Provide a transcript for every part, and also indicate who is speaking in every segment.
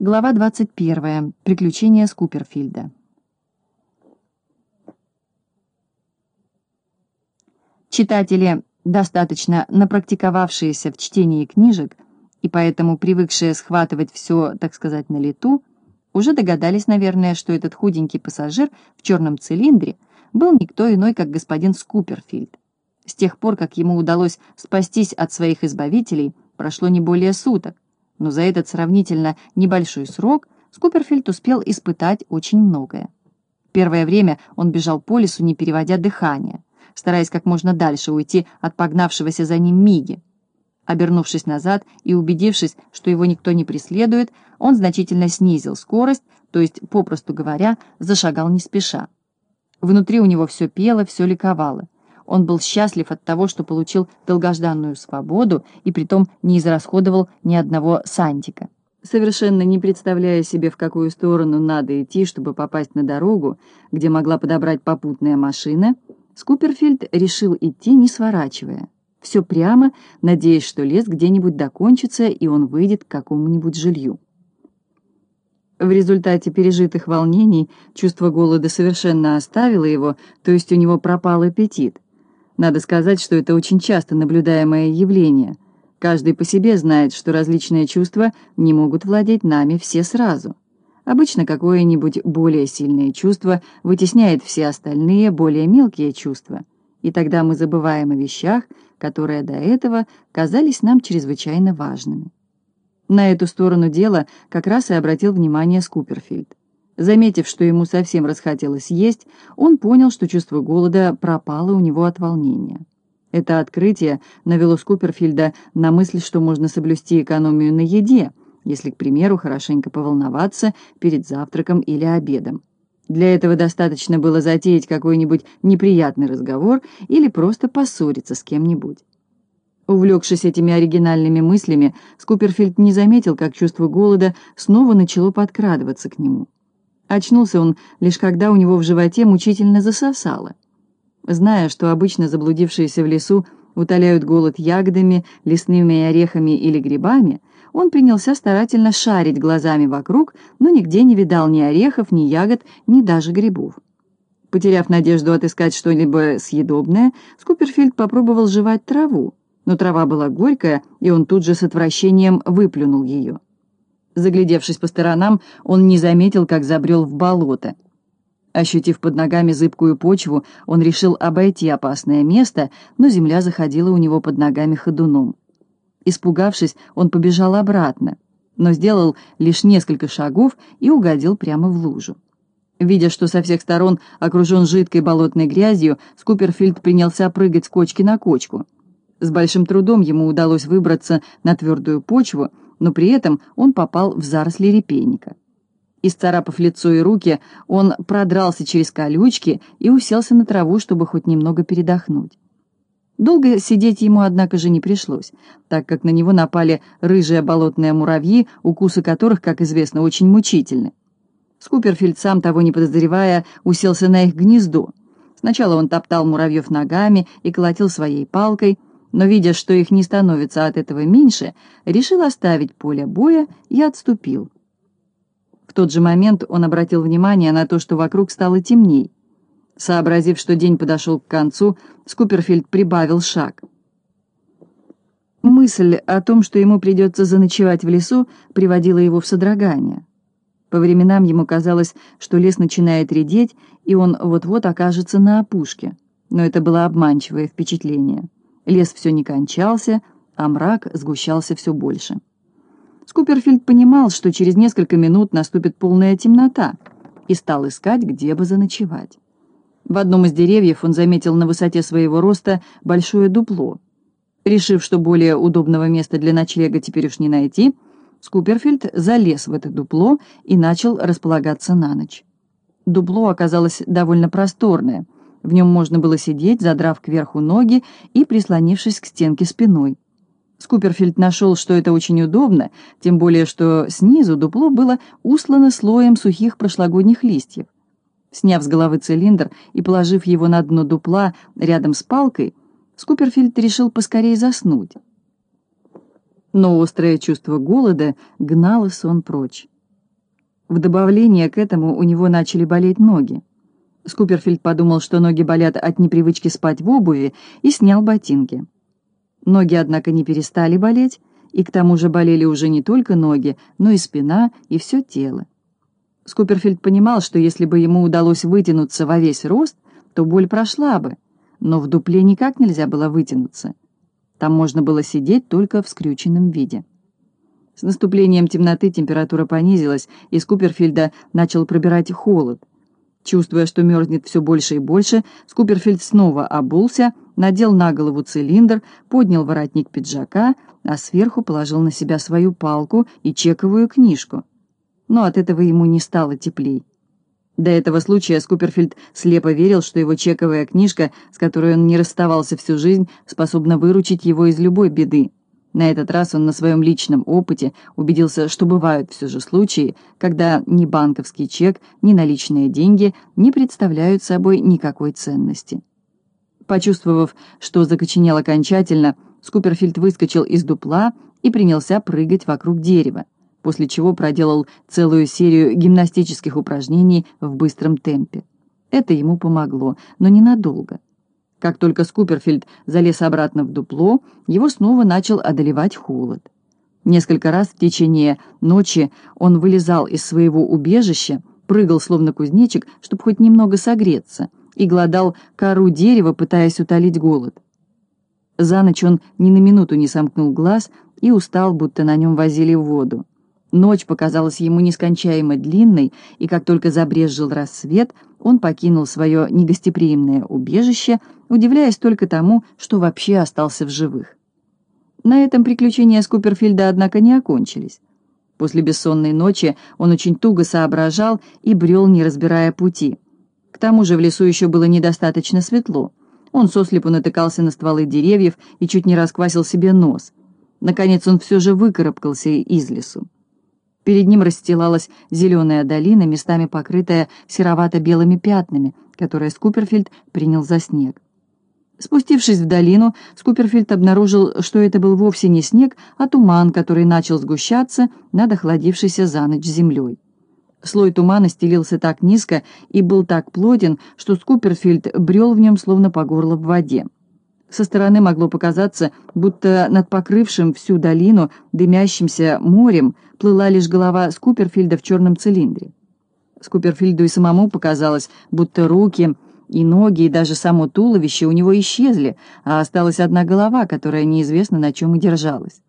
Speaker 1: Глава 21. Приключения Скуперфильда. Читатели, достаточно напрактиковавшиеся в чтении книжек и поэтому привыкшие схватывать все, так сказать, на лету, уже догадались, наверное, что этот худенький пассажир в черном цилиндре был никто иной, как господин Скуперфильд. С тех пор, как ему удалось спастись от своих избавителей, прошло не более суток, но за этот сравнительно небольшой срок Скуперфильд успел испытать очень многое. Первое время он бежал по лесу, не переводя дыхания, стараясь как можно дальше уйти от погнавшегося за ним Миги. Обернувшись назад и убедившись, что его никто не преследует, он значительно снизил скорость, то есть, попросту говоря, зашагал не спеша. Внутри у него все пело, все ликовало. Он был счастлив от того, что получил долгожданную свободу и притом не израсходовал ни одного сантика. Совершенно не представляя себе, в какую сторону надо идти, чтобы попасть на дорогу, где могла подобрать попутная машина, Скуперфильд решил идти, не сворачивая. Все прямо, надеясь, что лес где-нибудь докончится, и он выйдет к какому-нибудь жилью. В результате пережитых волнений чувство голода совершенно оставило его, то есть у него пропал аппетит. Надо сказать, что это очень часто наблюдаемое явление. Каждый по себе знает, что различные чувства не могут владеть нами все сразу. Обычно какое-нибудь более сильное чувство вытесняет все остальные, более мелкие чувства. И тогда мы забываем о вещах, которые до этого казались нам чрезвычайно важными. На эту сторону дела как раз и обратил внимание Скуперфильд. Заметив, что ему совсем расхотелось есть, он понял, что чувство голода пропало у него от волнения. Это открытие навело Скуперфильда на мысль, что можно соблюсти экономию на еде, если, к примеру, хорошенько поволноваться перед завтраком или обедом. Для этого достаточно было затеять какой-нибудь неприятный разговор или просто поссориться с кем-нибудь. Увлекшись этими оригинальными мыслями, Скуперфильд не заметил, как чувство голода снова начало подкрадываться к нему. Очнулся он лишь когда у него в животе мучительно засосало. Зная, что обычно заблудившиеся в лесу утоляют голод ягодами, лесными орехами или грибами, он принялся старательно шарить глазами вокруг, но нигде не видал ни орехов, ни ягод, ни даже грибов. Потеряв надежду отыскать что-либо съедобное, Скуперфильд попробовал жевать траву, но трава была горькая, и он тут же с отвращением выплюнул ее. Заглядевшись по сторонам, он не заметил, как забрел в болото. Ощутив под ногами зыбкую почву, он решил обойти опасное место, но земля заходила у него под ногами ходуном. Испугавшись, он побежал обратно, но сделал лишь несколько шагов и угодил прямо в лужу. Видя, что со всех сторон окружен жидкой болотной грязью, Скуперфильд принялся прыгать с кочки на кочку. С большим трудом ему удалось выбраться на твердую почву, но при этом он попал в заросли репейника. Исцарапав лицо и руки, он продрался через колючки и уселся на траву, чтобы хоть немного передохнуть. Долго сидеть ему, однако же, не пришлось, так как на него напали рыжие болотные муравьи, укусы которых, как известно, очень мучительны. Скуперфильд, сам того не подозревая, уселся на их гнездо. Сначала он топтал муравьев ногами и колотил своей палкой, но, видя, что их не становится от этого меньше, решил оставить поле боя и отступил. В тот же момент он обратил внимание на то, что вокруг стало темней. Сообразив, что день подошел к концу, Скуперфильд прибавил шаг. Мысль о том, что ему придется заночевать в лесу, приводила его в содрогание. По временам ему казалось, что лес начинает редеть, и он вот-вот окажется на опушке. Но это было обманчивое впечатление. Лес все не кончался, а мрак сгущался все больше. Скуперфильд понимал, что через несколько минут наступит полная темнота, и стал искать, где бы заночевать. В одном из деревьев он заметил на высоте своего роста большое дупло. Решив, что более удобного места для ночлега теперь уж не найти, Скуперфильд залез в это дупло и начал располагаться на ночь. Дупло оказалось довольно просторное — в нем можно было сидеть, задрав кверху ноги и прислонившись к стенке спиной. Скуперфильд нашел, что это очень удобно, тем более что снизу дупло было услано слоем сухих прошлогодних листьев. Сняв с головы цилиндр и положив его на дно дупла рядом с палкой, Скуперфильд решил поскорее заснуть. Но острое чувство голода гнало сон прочь. В добавление к этому у него начали болеть ноги. Скуперфильд подумал, что ноги болят от непривычки спать в обуви, и снял ботинки. Ноги, однако, не перестали болеть, и к тому же болели уже не только ноги, но и спина, и все тело. Скуперфильд понимал, что если бы ему удалось вытянуться во весь рост, то боль прошла бы, но в дупле никак нельзя было вытянуться. Там можно было сидеть только в скрюченном виде. С наступлением темноты температура понизилась, и Скуперфильда начал пробирать холод. Чувствуя, что мерзнет все больше и больше, Скуперфильд снова обулся, надел на голову цилиндр, поднял воротник пиджака, а сверху положил на себя свою палку и чековую книжку. Но от этого ему не стало теплей. До этого случая Скуперфильд слепо верил, что его чековая книжка, с которой он не расставался всю жизнь, способна выручить его из любой беды. На этот раз он на своем личном опыте убедился, что бывают все же случаи, когда ни банковский чек, ни наличные деньги не представляют собой никакой ценности. Почувствовав, что закоченел окончательно, Скуперфильд выскочил из дупла и принялся прыгать вокруг дерева после чего проделал целую серию гимнастических упражнений в быстром темпе. Это ему помогло, но ненадолго. Как только Скуперфильд залез обратно в дупло, его снова начал одолевать холод. Несколько раз в течение ночи он вылезал из своего убежища, прыгал словно кузнечик, чтобы хоть немного согреться, и гладал кору дерева, пытаясь утолить голод. За ночь он ни на минуту не сомкнул глаз и устал, будто на нем возили воду. Ночь показалась ему нескончаемо длинной, и как только забрезжил рассвет, он покинул свое негостеприимное убежище, удивляясь только тому, что вообще остался в живых. На этом приключения Скуперфильда, однако, не окончились. После бессонной ночи он очень туго соображал и брел, не разбирая пути. К тому же в лесу еще было недостаточно светло. Он сослепу натыкался на стволы деревьев и чуть не расквасил себе нос. Наконец он все же выкарабкался из лесу. Перед ним расстилалась зеленая долина, местами покрытая серовато-белыми пятнами, которые Скуперфильд принял за снег. Спустившись в долину, Скуперфильд обнаружил, что это был вовсе не снег, а туман, который начал сгущаться над охладившейся за ночь землей. Слой тумана стелился так низко и был так плотен, что Скуперфильд брел в нем словно по горло в воде. Со стороны могло показаться, будто над покрывшим всю долину дымящимся морем плыла лишь голова Скуперфильда в черном цилиндре. Скуперфильду и самому показалось, будто руки и ноги, и даже само туловище у него исчезли, а осталась одна голова, которая неизвестно на чем и держалась.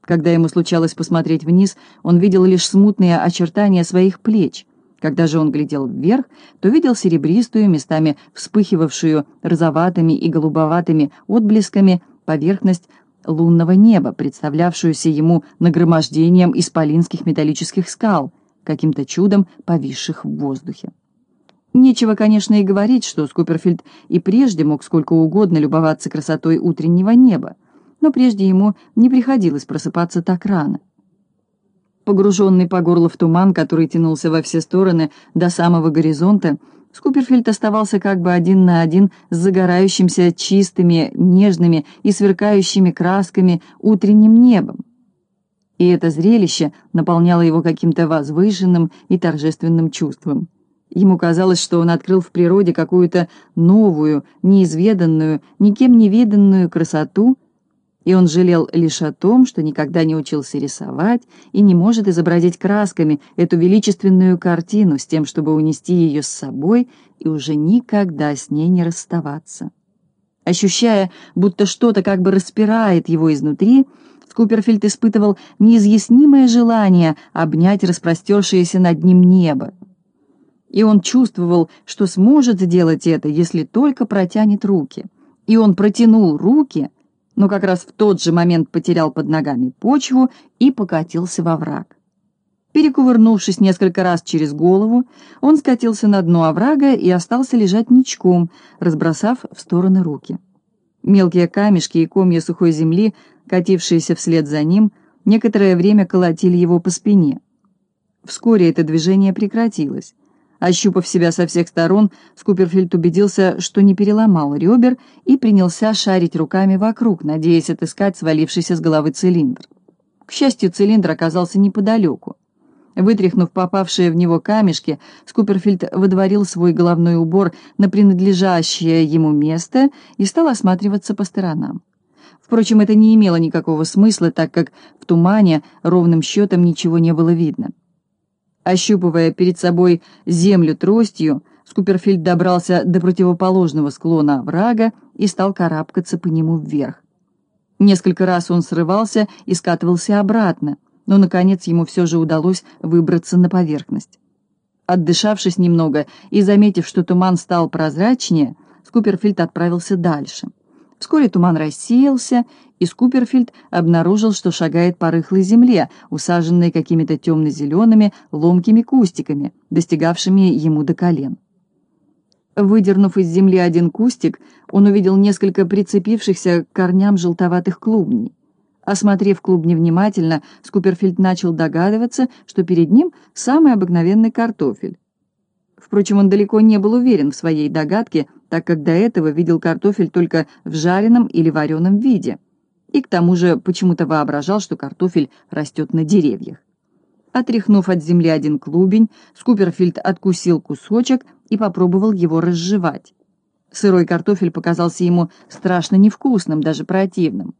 Speaker 1: Когда ему случалось посмотреть вниз, он видел лишь смутные очертания своих плеч — когда же он глядел вверх, то видел серебристую, местами вспыхивавшую розоватыми и голубоватыми отблесками поверхность лунного неба, представлявшуюся ему нагромождением исполинских металлических скал, каким-то чудом повисших в воздухе. Нечего, конечно, и говорить, что Скуперфильд и прежде мог сколько угодно любоваться красотой утреннего неба, но прежде ему не приходилось просыпаться так рано. Погруженный по горло в туман, который тянулся во все стороны до самого горизонта, Скуперфильд оставался как бы один на один с загорающимся чистыми, нежными и сверкающими красками утренним небом. И это зрелище наполняло его каким-то возвышенным и торжественным чувством. Ему казалось, что он открыл в природе какую-то новую, неизведанную, никем не виданную красоту — и он жалел лишь о том, что никогда не учился рисовать и не может изобразить красками эту величественную картину с тем, чтобы унести ее с собой и уже никогда с ней не расставаться. Ощущая, будто что-то как бы распирает его изнутри, Скуперфильд испытывал неизъяснимое желание обнять распростершееся над ним небо. И он чувствовал, что сможет сделать это, если только протянет руки. И он протянул руки — но как раз в тот же момент потерял под ногами почву и покатился во враг. Перекувырнувшись несколько раз через голову, он скатился на дно оврага и остался лежать ничком, разбросав в стороны руки. Мелкие камешки и комья сухой земли, катившиеся вслед за ним, некоторое время колотили его по спине. Вскоре это движение прекратилось. Ощупав себя со всех сторон, Скуперфильд убедился, что не переломал ребер, и принялся шарить руками вокруг, надеясь отыскать свалившийся с головы цилиндр. К счастью, цилиндр оказался неподалеку. Вытряхнув попавшие в него камешки, Скуперфильд выдворил свой головной убор на принадлежащее ему место и стал осматриваться по сторонам. Впрочем, это не имело никакого смысла, так как в тумане ровным счетом ничего не было видно. Ощупывая перед собой землю тростью, Скуперфильд добрался до противоположного склона врага и стал карабкаться по нему вверх. Несколько раз он срывался и скатывался обратно, но, наконец, ему все же удалось выбраться на поверхность. Отдышавшись немного и заметив, что туман стал прозрачнее, Скуперфильд отправился дальше. Вскоре туман рассеялся, и Скуперфильд обнаружил, что шагает по рыхлой земле, усаженной какими-то темно-зелеными ломкими кустиками, достигавшими ему до колен. Выдернув из земли один кустик, он увидел несколько прицепившихся к корням желтоватых клубней. Осмотрев клубни внимательно, Скуперфильд начал догадываться, что перед ним самый обыкновенный картофель. Впрочем, он далеко не был уверен в своей догадке, так как до этого видел картофель только в жареном или вареном виде. И к тому же почему-то воображал, что картофель растет на деревьях. Отряхнув от земли один клубень, Скуперфильд откусил кусочек и попробовал его разжевать. Сырой картофель показался ему страшно невкусным, даже противным.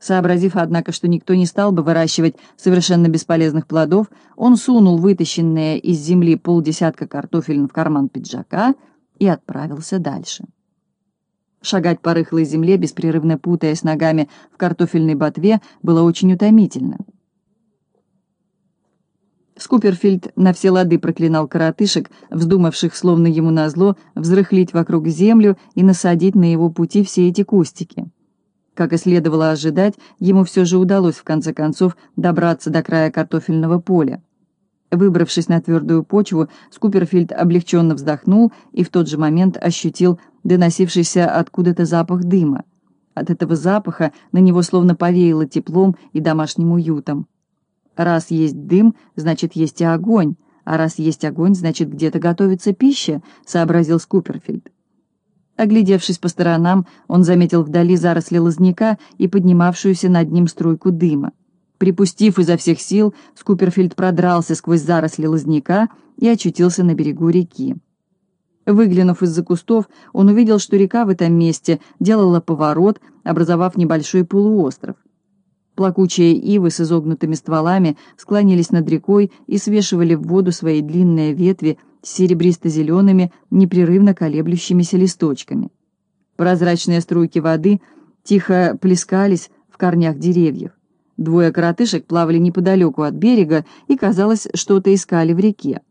Speaker 1: Сообразив, однако, что никто не стал бы выращивать совершенно бесполезных плодов, он сунул вытащенные из земли полдесятка картофелин в карман пиджака и отправился дальше. Шагать по рыхлой земле, беспрерывно путаясь ногами в картофельной ботве, было очень утомительно. Скуперфильд на все лады проклинал коротышек, вздумавших, словно ему назло, взрыхлить вокруг землю и насадить на его пути все эти кустики. Как и следовало ожидать, ему все же удалось в конце концов добраться до края картофельного поля. Выбравшись на твердую почву, Скуперфильд облегченно вздохнул и в тот же момент ощутил доносившийся откуда-то запах дыма. От этого запаха на него словно повеяло теплом и домашним уютом. Раз есть дым, значит, есть и огонь, а раз есть огонь, значит, где-то готовится пища, сообразил Скуперфильд. Оглядевшись по сторонам, он заметил вдали заросли лозняка и поднимавшуюся над ним струйку дыма. Припустив изо всех сил, Скуперфильд продрался сквозь заросли лозняка и очутился на берегу реки. Выглянув из-за кустов, он увидел, что река в этом месте делала поворот, образовав небольшой полуостров. Плакучие ивы с изогнутыми стволами склонились над рекой и свешивали в воду свои длинные ветви с серебристо-зелеными, непрерывно колеблющимися листочками. Прозрачные струйки воды тихо плескались в корнях деревьев. Двое коротышек плавали неподалеку от берега и, казалось, что-то искали в реке.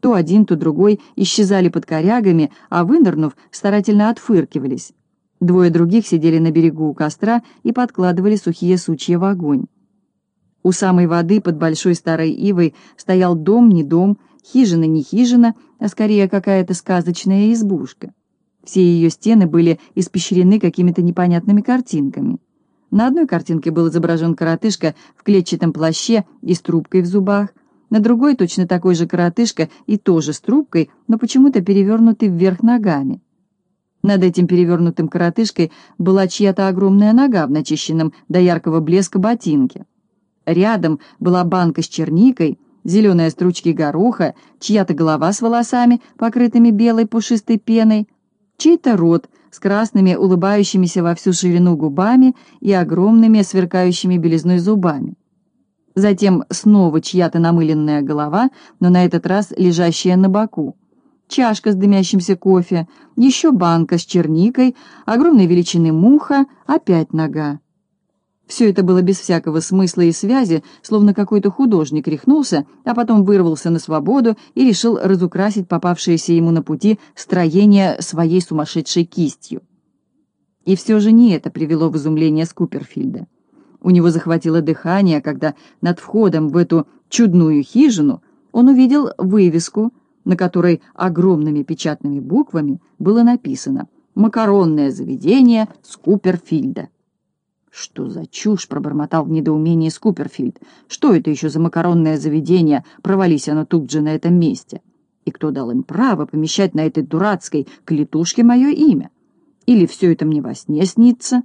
Speaker 1: То один, то другой исчезали под корягами, а вынырнув, старательно отфыркивались. Двое других сидели на берегу у костра и подкладывали сухие сучья в огонь. У самой воды под большой старой ивой стоял дом не дом, хижина не хижина, а скорее какая-то сказочная избушка. Все ее стены были испещрены какими-то непонятными картинками. На одной картинке был изображен коротышка в клетчатом плаще и с трубкой в зубах, на другой точно такой же коротышка и тоже с трубкой, но почему-то перевернутый вверх ногами. Над этим перевернутым коротышкой была чья-то огромная нога в начищенном до яркого блеска ботинке. Рядом была банка с черникой, зеленые стручки гороха, чья-то голова с волосами, покрытыми белой пушистой пеной, чей-то рот с красными, улыбающимися во всю ширину губами и огромными, сверкающими белизной зубами. Затем снова чья-то намыленная голова, но на этот раз лежащая на боку. Чашка с дымящимся кофе, еще банка с черникой, огромной величины муха, опять нога. Все это было без всякого смысла и связи, словно какой-то художник рехнулся, а потом вырвался на свободу и решил разукрасить попавшееся ему на пути строение своей сумасшедшей кистью. И все же не это привело в изумление Скуперфильда. У него захватило дыхание, когда над входом в эту чудную хижину он увидел вывеску, на которой огромными печатными буквами было написано «Макаронное заведение Скуперфильда». «Что за чушь?» — пробормотал в недоумении Скуперфильд. «Что это еще за макаронное заведение? Провались оно тут же на этом месте. И кто дал им право помещать на этой дурацкой клетушке мое имя? Или все это мне во сне снится?»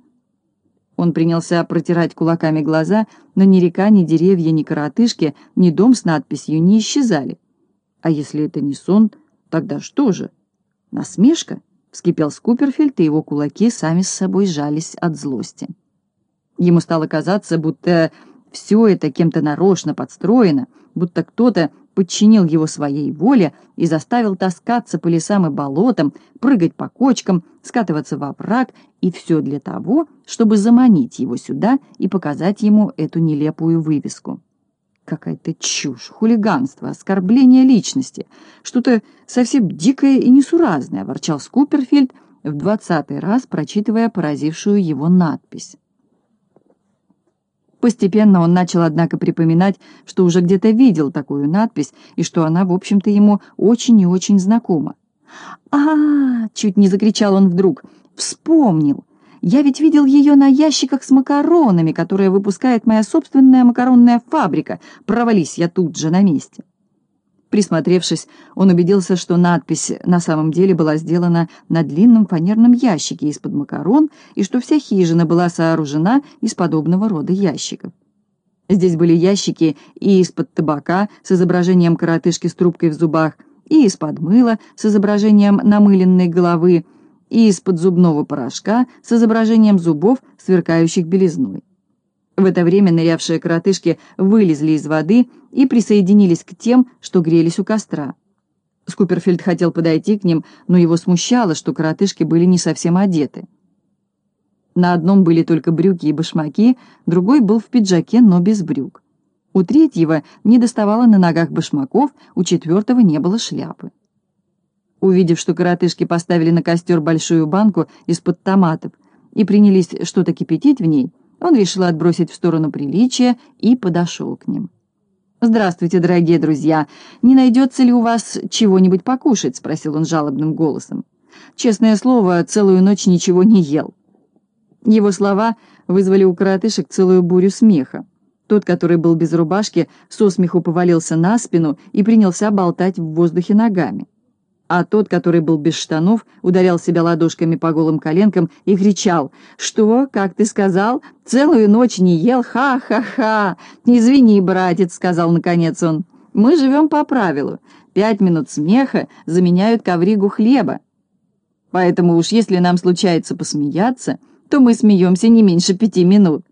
Speaker 1: Он принялся протирать кулаками глаза, но ни река, ни деревья, ни коротышки, ни дом с надписью не исчезали. А если это не сон, тогда что же? Насмешка? Вскипел Скуперфильд, и его кулаки сами с собой сжались от злости. Ему стало казаться, будто все это кем-то нарочно подстроено, будто кто-то подчинил его своей воле и заставил таскаться по лесам и болотам, прыгать по кочкам, скатываться во враг, и все для того, чтобы заманить его сюда и показать ему эту нелепую вывеску. Какая-то чушь, хулиганство, оскорбление личности, что-то совсем дикое и несуразное, ворчал Скуперфильд в двадцатый раз, прочитывая поразившую его надпись. Постепенно он начал, однако, припоминать, что уже где-то видел такую надпись и что она, в общем-то, ему очень и очень знакома. а, -а, -а чуть не закричал он вдруг. «Вспомнил! Я ведь видел ее на ящиках с макаронами, которые выпускает моя собственная макаронная фабрика. Провались я тут же на месте!» Присмотревшись, он убедился, что надпись на самом деле была сделана на длинном фанерном ящике из-под макарон и что вся хижина была сооружена из подобного рода ящиков. Здесь были ящики и из-под табака с изображением коротышки с трубкой в зубах, и из-под мыла с изображением намыленной головы, и из-под зубного порошка с изображением зубов, сверкающих белизной. В это время нырявшие коротышки вылезли из воды и присоединились к тем, что грелись у костра. Скуперфильд хотел подойти к ним, но его смущало, что коротышки были не совсем одеты. На одном были только брюки и башмаки, другой был в пиджаке, но без брюк. У третьего не доставало на ногах башмаков, у четвертого не было шляпы. Увидев, что коротышки поставили на костер большую банку из-под томатов и принялись что-то кипятить в ней, он решил отбросить в сторону приличия и подошел к ним. «Здравствуйте, дорогие друзья! Не найдется ли у вас чего-нибудь покушать?» — спросил он жалобным голосом. «Честное слово, целую ночь ничего не ел». Его слова вызвали у коротышек целую бурю смеха. Тот, который был без рубашки, со смеху повалился на спину и принялся болтать в воздухе ногами а тот, который был без штанов, ударял себя ладошками по голым коленкам и кричал «Что, как ты сказал? Целую ночь не ел? Ха-ха-ха! Извини, братец», — сказал наконец он, — «мы живем по правилу. Пять минут смеха заменяют ковригу хлеба. Поэтому уж если нам случается посмеяться, то мы смеемся не меньше пяти минут».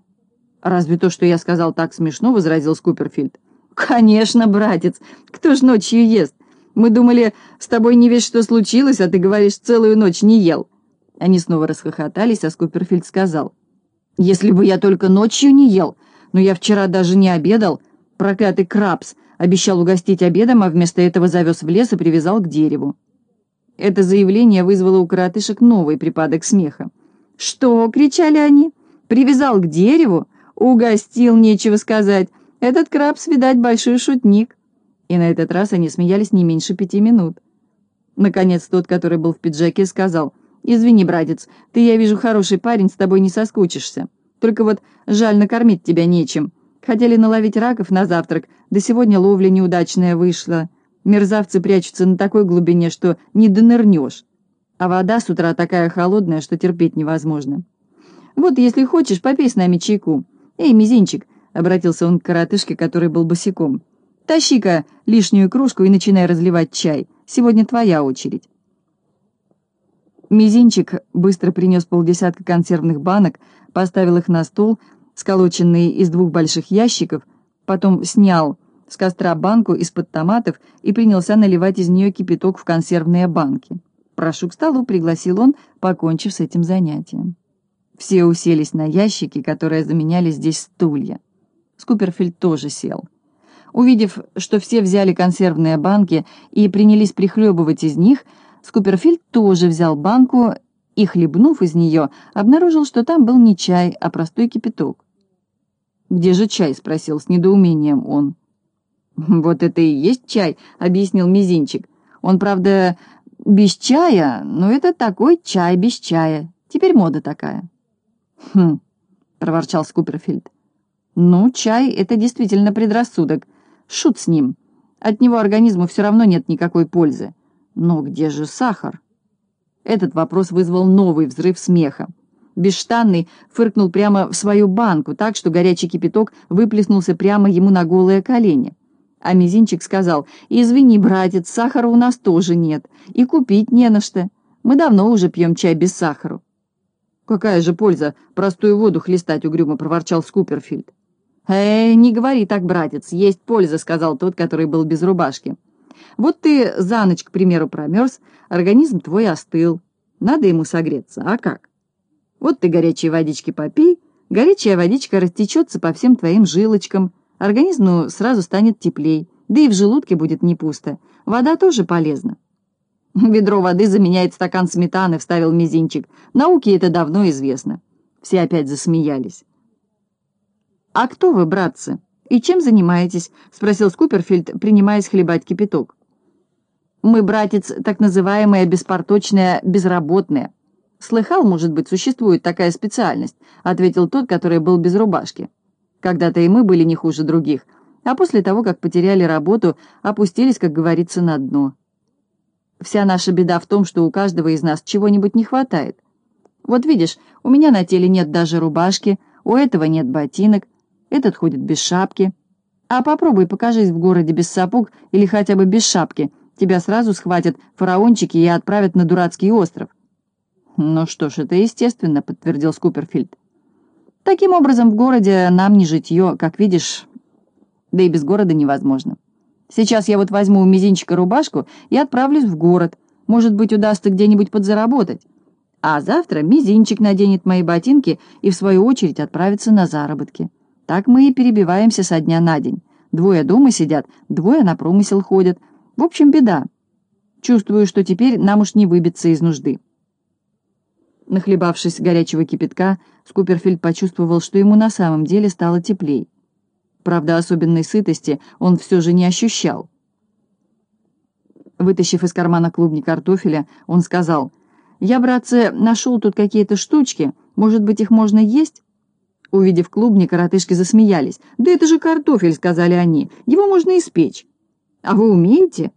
Speaker 1: «Разве то, что я сказал, так смешно?» — возразил Скуперфильд. «Конечно, братец, кто ж ночью ест? Мы думали, с тобой не весь что случилось, а ты говоришь, целую ночь не ел». Они снова расхохотались, а Скуперфильд сказал, «Если бы я только ночью не ел, но я вчера даже не обедал, проклятый крабс обещал угостить обедом, а вместо этого завез в лес и привязал к дереву». Это заявление вызвало у коротышек новый припадок смеха. «Что?» — кричали они. «Привязал к дереву? Угостил, нечего сказать. Этот крабс, видать, большой шутник» и на этот раз они смеялись не меньше пяти минут. Наконец, тот, который был в пиджаке, сказал, «Извини, братец, ты, я вижу, хороший парень, с тобой не соскучишься. Только вот жаль, накормить тебя нечем. Хотели наловить раков на завтрак, да сегодня ловля неудачная вышла. Мерзавцы прячутся на такой глубине, что не донырнешь. А вода с утра такая холодная, что терпеть невозможно. Вот, если хочешь, попей с нами чайку. Эй, мизинчик!» — обратился он к коротышке, который был босиком. Тащи-ка лишнюю кружку и начинай разливать чай. Сегодня твоя очередь». Мизинчик быстро принес полдесятка консервных банок, поставил их на стол, сколоченный из двух больших ящиков, потом снял с костра банку из-под томатов и принялся наливать из нее кипяток в консервные банки. «Прошу к столу», — пригласил он, покончив с этим занятием. Все уселись на ящики, которые заменяли здесь стулья. Скуперфильд тоже сел. Увидев, что все взяли консервные банки и принялись прихлебывать из них, Скуперфильд тоже взял банку и, хлебнув из нее, обнаружил, что там был не чай, а простой кипяток. «Где же чай?» — спросил с недоумением он. «Вот это и есть чай», — объяснил Мизинчик. «Он, правда, без чая, но это такой чай без чая. Теперь мода такая». «Хм», — проворчал Скуперфильд. «Ну, чай — это действительно предрассудок. Шут с ним. От него организму все равно нет никакой пользы. Но где же сахар? Этот вопрос вызвал новый взрыв смеха. Бесштанный фыркнул прямо в свою банку, так что горячий кипяток выплеснулся прямо ему на голое колени. А мизинчик сказал, «Извини, братец, сахара у нас тоже нет, и купить не на что. Мы давно уже пьем чай без сахара». «Какая же польза простую воду хлестать?» — угрюмо проворчал Скуперфильд. «Эй, не говори так, братец, есть польза», — сказал тот, который был без рубашки. «Вот ты за ночь, к примеру, промерз, организм твой остыл. Надо ему согреться, а как? Вот ты горячей водички попей, горячая водичка растечется по всем твоим жилочкам, организму сразу станет теплей, да и в желудке будет не пусто. Вода тоже полезна». «Ведро воды заменяет стакан сметаны», — вставил мизинчик. «Науке это давно известно». Все опять засмеялись. «А кто вы, братцы? И чем занимаетесь?» — спросил Скуперфильд, принимаясь хлебать кипяток. «Мы, братец, так называемые беспорточные безработные». «Слыхал, может быть, существует такая специальность», — ответил тот, который был без рубашки. «Когда-то и мы были не хуже других, а после того, как потеряли работу, опустились, как говорится, на дно». Вся наша беда в том, что у каждого из нас чего-нибудь не хватает. Вот видишь, у меня на теле нет даже рубашки, у этого нет ботинок, этот ходит без шапки. А попробуй покажись в городе без сапог или хотя бы без шапки. Тебя сразу схватят фараончики и отправят на дурацкий остров. «Ну что ж, это естественно», — подтвердил Скуперфильд. «Таким образом, в городе нам не житье, как видишь, да и без города невозможно». Сейчас я вот возьму у мизинчика рубашку и отправлюсь в город. Может быть, удастся где-нибудь подзаработать. А завтра мизинчик наденет мои ботинки и, в свою очередь, отправится на заработки. Так мы и перебиваемся со дня на день. Двое дома сидят, двое на промысел ходят. В общем, беда. Чувствую, что теперь нам уж не выбиться из нужды. Нахлебавшись горячего кипятка, Скуперфильд почувствовал, что ему на самом деле стало теплей. Правда, особенной сытости он все же не ощущал. Вытащив из кармана клубни картофеля, он сказал, «Я, братцы, нашел тут какие-то штучки. Может быть, их можно есть?» Увидев клубни, коротышки засмеялись. «Да это же картофель», — сказали они. «Его можно испечь». «А вы умеете?»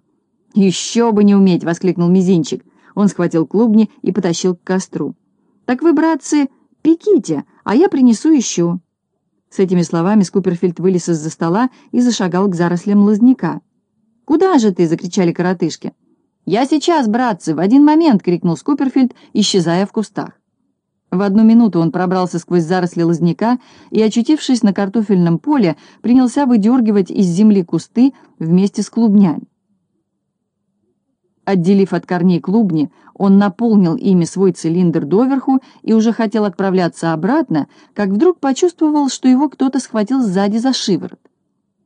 Speaker 1: «Еще бы не уметь!» — воскликнул Мизинчик. Он схватил клубни и потащил к костру. «Так вы, братцы, пеките, а я принесу еще». С этими словами Скуперфильд вылез из-за стола и зашагал к зарослям лозняка. «Куда же ты?» — закричали коротышки. «Я сейчас, братцы, в один момент!» — крикнул Скуперфильд, исчезая в кустах. В одну минуту он пробрался сквозь заросли лозняка и, очутившись на картофельном поле, принялся выдергивать из земли кусты вместе с клубнями. Отделив от корней клубни, он наполнил ими свой цилиндр доверху и уже хотел отправляться обратно, как вдруг почувствовал, что его кто-то схватил сзади за шиворот.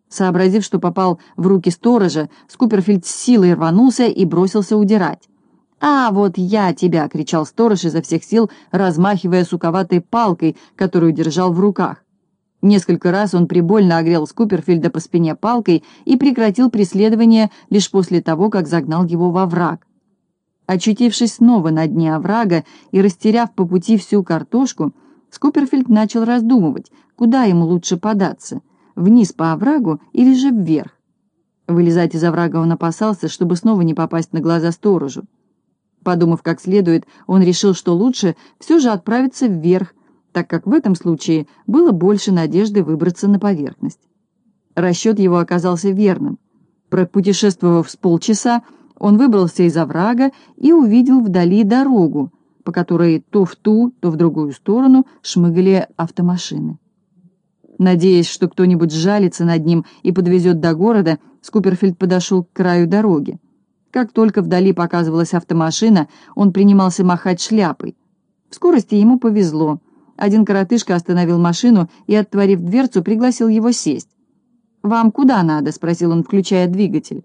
Speaker 1: Сообразив, что попал в руки сторожа, Скуперфильд с силой рванулся и бросился удирать. «А, вот я тебя!» — кричал сторож изо всех сил, размахивая суковатой палкой, которую держал в руках. Несколько раз он прибольно огрел Скуперфильда по спине палкой и прекратил преследование лишь после того, как загнал его во враг. Очутившись снова на дне оврага и растеряв по пути всю картошку, Скуперфильд начал раздумывать, куда ему лучше податься — вниз по оврагу или же вверх. Вылезать из оврага он опасался, чтобы снова не попасть на глаза сторожу. Подумав как следует, он решил, что лучше все же отправиться вверх, так как в этом случае было больше надежды выбраться на поверхность. Расчет его оказался верным. Пропутешествовав с полчаса, он выбрался из оврага и увидел вдали дорогу, по которой то в ту, то в другую сторону шмыгали автомашины. Надеясь, что кто-нибудь сжалится над ним и подвезет до города, Скуперфильд подошел к краю дороги. Как только вдали показывалась автомашина, он принимался махать шляпой. В скорости ему повезло. Один коротышка остановил машину и, отворив дверцу, пригласил его сесть. «Вам куда надо?» — спросил он, включая двигатель.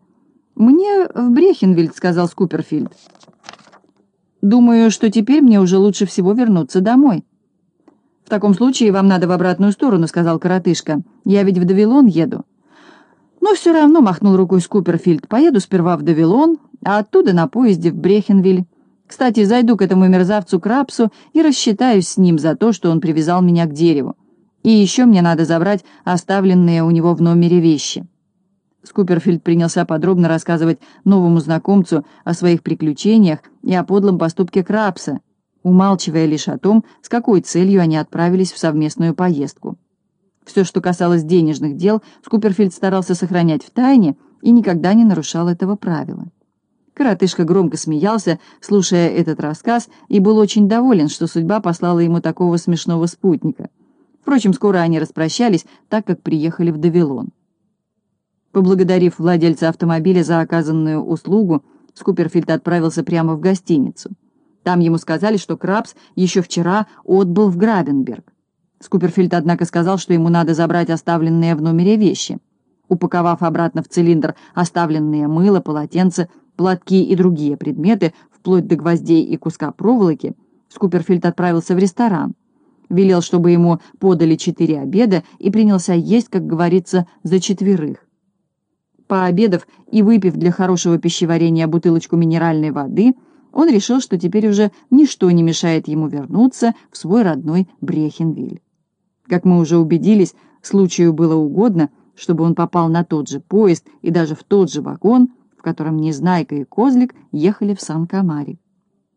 Speaker 1: «Мне в Брехенвильд», — сказал Скуперфильд. «Думаю, что теперь мне уже лучше всего вернуться домой». «В таком случае вам надо в обратную сторону», — сказал коротышка. «Я ведь в Давилон еду». «Но все равно», — махнул рукой Скуперфильд, — «поеду сперва в Давилон, а оттуда на поезде в Брехенвиль. Кстати, зайду к этому мерзавцу Крапсу и рассчитаюсь с ним за то, что он привязал меня к дереву. И еще мне надо забрать оставленные у него в номере вещи». Скуперфильд принялся подробно рассказывать новому знакомцу о своих приключениях и о подлом поступке Крапса, умалчивая лишь о том, с какой целью они отправились в совместную поездку. Все, что касалось денежных дел, Скуперфильд старался сохранять в тайне и никогда не нарушал этого правила. Коротышка громко смеялся, слушая этот рассказ, и был очень доволен, что судьба послала ему такого смешного спутника. Впрочем, скоро они распрощались, так как приехали в Давилон. Поблагодарив владельца автомобиля за оказанную услугу, Скуперфильд отправился прямо в гостиницу. Там ему сказали, что Крабс еще вчера отбыл в Грабенберг. Скуперфильд, однако, сказал, что ему надо забрать оставленные в номере вещи. Упаковав обратно в цилиндр оставленные мыло, полотенце, платки и другие предметы, вплоть до гвоздей и куска проволоки, Скуперфильд отправился в ресторан. Велел, чтобы ему подали четыре обеда и принялся есть, как говорится, за четверых. Пообедав и выпив для хорошего пищеварения бутылочку минеральной воды, он решил, что теперь уже ничто не мешает ему вернуться в свой родной Брехенвиль. Как мы уже убедились, случаю было угодно, чтобы он попал на тот же поезд и даже в тот же вагон, в котором Незнайка и Козлик ехали в Сан-Камарик.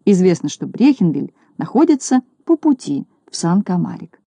Speaker 1: Известно, что Брехенвиль находится по пути в Сан-Камарик.